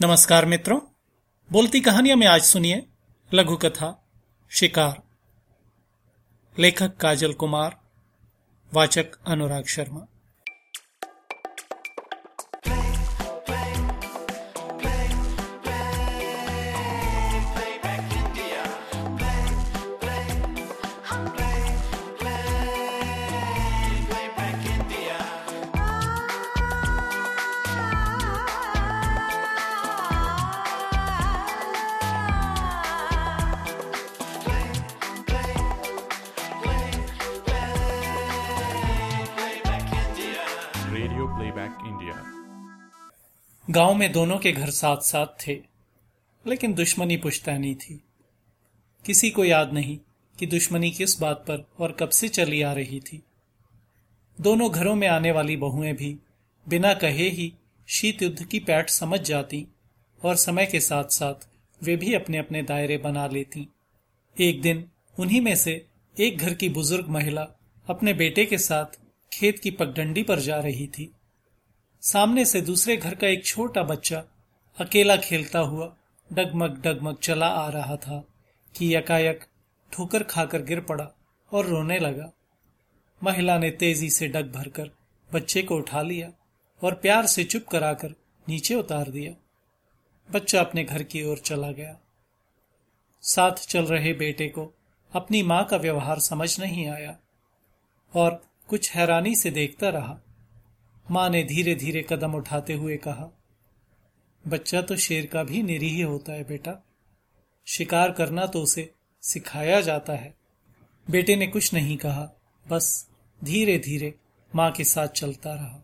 नमस्कार मित्रों, बोलती कहानियाँ में आज सुनिए लघु कथा, शिकार। लेखक काजल कुमार, वाचक अनुराग शर्मा। प्लेबैक इंडिया गाँव में दोनों के घर साथ साथ थे, लेकिन दुश्मनी पुश्तैनी थी। किसी को याद नहीं कि दुश्मनी किस बात पर और कब से चली आ रही थी। दोनों घरों में आने वाली बहुएँ भी बिना कहे ही शीत युद्ध की पैठ समझ जाती और समय के साथ साथ वे भी अपने अपने दायरे बना लेती। एक दिन उन्हीं में से एक घर की बुज़ुर्ग महिला अपने बेटे के साथ खेत की पगडंडी पर जा रही थी। सामने से दूसरे घर का एक छोटा बच्चा अकेला खेलता हुआ डगमग डगमग चला आ रहा था कि यकायक ठोकर खाकर गिर पड़ा और रोने लगा। महिला ने तेज़ी से डग भरकर बच्चे को उठा लिया और प्यार से चुप कराकर नीचे उतार दिया। बच्चा अपने घर की ओर चला गया। साथ चल रहे बेटे को अपनी माँ का व्यवहार समझ नहीं आया और कुछ हैरानी से देखता रहा। माँ ने धीरे धीरे कदम उठाते हुए कहा, बच्चा तो शेर का भी निरीह होता है बेटा। शिकार करना तो उसे सिखाया जाता है। बेटे ने कुछ नहीं कहा, बस धीरे धीरे माँ के साथ चलता रहा।